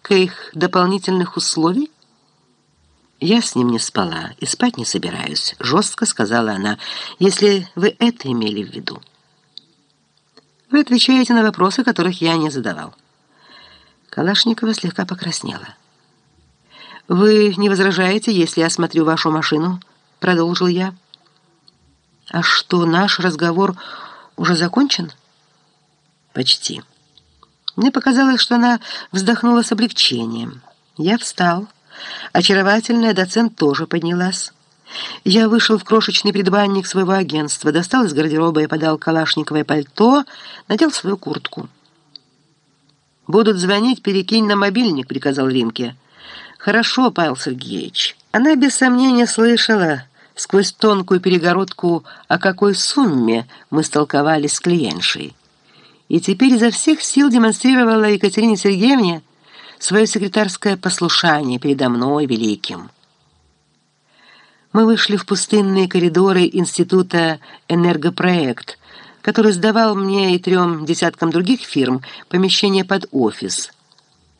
некоих дополнительных условий? «Я с ним не спала и спать не собираюсь», — жестко сказала она, «если вы это имели в виду». «Вы отвечаете на вопросы, которых я не задавал». Калашникова слегка покраснела. «Вы не возражаете, если я смотрю вашу машину?» — продолжил я. «А что, наш разговор уже закончен?» «Почти». Мне показалось, что она вздохнула с облегчением. Я встал. Очаровательная доцент тоже поднялась. Я вышел в крошечный предбанник своего агентства, достал из гардероба и подал калашниковое пальто, надел свою куртку. «Будут звонить, перекинь на мобильник», — приказал Римке. «Хорошо, Павел Сергеевич». Она без сомнения слышала сквозь тонкую перегородку, о какой сумме мы столковались с клиентшей. И теперь изо всех сил демонстрировала Екатерине Сергеевне свое секретарское послушание передо мной великим. Мы вышли в пустынные коридоры Института «Энергопроект», который сдавал мне и трем десяткам других фирм помещение под офис.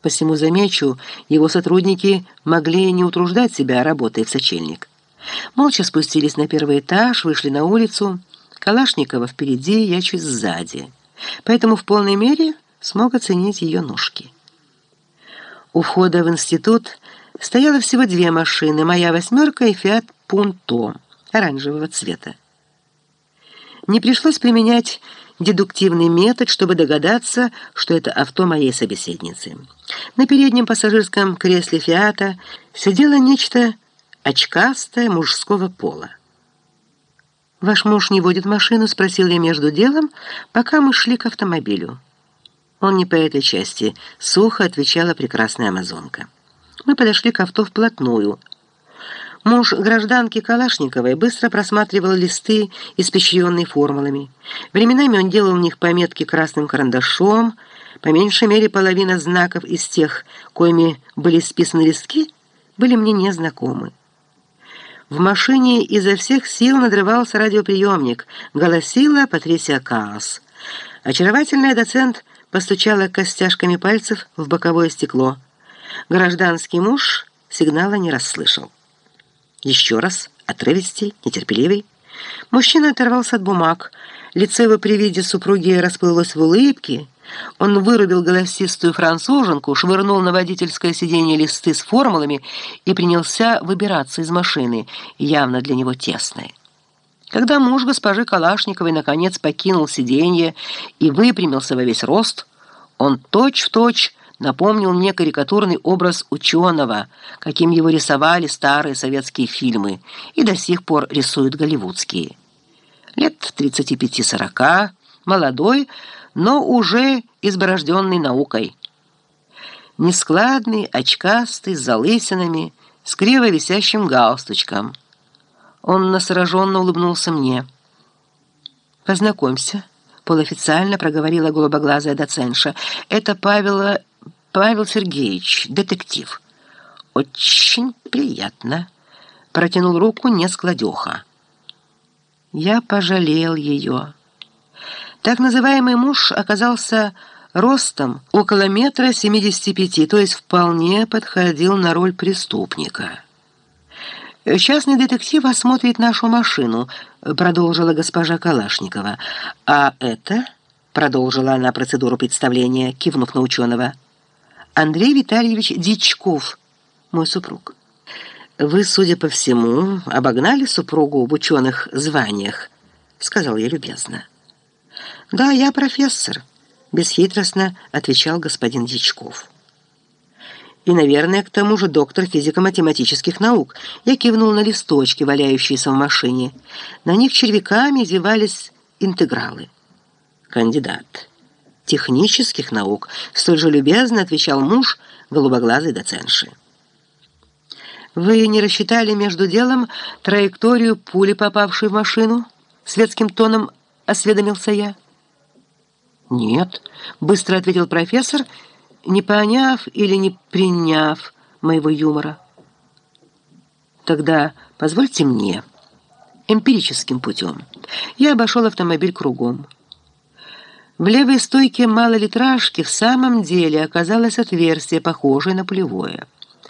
Посему, замечу, его сотрудники могли не утруждать себя работой в сочельник. Молча спустились на первый этаж, вышли на улицу. Калашникова впереди, я чуть сзади. Поэтому в полной мере смог оценить ее ножки. У входа в институт стояло всего две машины, моя «восьмерка» и «Фиат Пунто» оранжевого цвета. Не пришлось применять дедуктивный метод, чтобы догадаться, что это авто моей собеседницы. На переднем пассажирском кресле «Фиата» сидело нечто очкастое мужского пола. «Ваш муж не водит машину?» — спросил я между делом, пока мы шли к автомобилю. Он не по этой части, сухо отвечала прекрасная амазонка. Мы подошли к авто вплотную. Муж гражданки Калашниковой быстро просматривал листы, испещренные формулами. Временами он делал в них пометки красным карандашом. По меньшей мере половина знаков из тех, коими были списаны листки, были мне незнакомы. В машине изо всех сил надрывался радиоприемник, голосила Патрисия Каас. Очаровательная доцент постучала костяшками пальцев в боковое стекло. Гражданский муж сигнала не расслышал. Еще раз, отрывистей, нетерпеливый. Мужчина оторвался от бумаг. Лицо его при виде супруги расплылось в улыбке. Он вырубил голосистую француженку, швырнул на водительское сиденье листы с формулами и принялся выбираться из машины, явно для него тесной. Когда муж госпожи Калашниковой наконец покинул сиденье и выпрямился во весь рост, он точь-в-точь точь напомнил мне карикатурный образ ученого, каким его рисовали старые советские фильмы и до сих пор рисуют голливудские. Лет 35-40, молодой, но уже изборожденный наукой. Нескладный, очкастый, с залысинами, с криво висящим галстучком – он настороженно улыбнулся мне. «Познакомься», — полуофициально проговорила голубоглазая доценша. «Это Павел... Павел Сергеевич, детектив». «Очень приятно», — протянул руку нескладеха. Я пожалел ее. Так называемый муж оказался ростом около метра семидесяти пяти, то есть вполне подходил на роль преступника. «Частный детектив осмотрит нашу машину», — продолжила госпожа Калашникова. «А это...» — продолжила она процедуру представления, кивнув на ученого. «Андрей Витальевич Дичков, мой супруг». «Вы, судя по всему, обогнали супругу в ученых званиях», — сказал я любезно. «Да, я профессор», — бесхитростно отвечал господин Дичков и, наверное, к тому же доктор физико-математических наук. Я кивнул на листочки, валяющиеся в машине. На них червяками извивались интегралы. Кандидат технических наук, столь же любезно отвечал муж голубоглазой доценши. «Вы не рассчитали между делом траекторию пули, попавшей в машину?» Светским тоном осведомился я. «Нет», — быстро ответил профессор, — не поняв или не приняв моего юмора. Тогда позвольте мне, эмпирическим путем. Я обошел автомобиль кругом. В левой стойке малолитражки в самом деле оказалось отверстие, похожее на пулевое.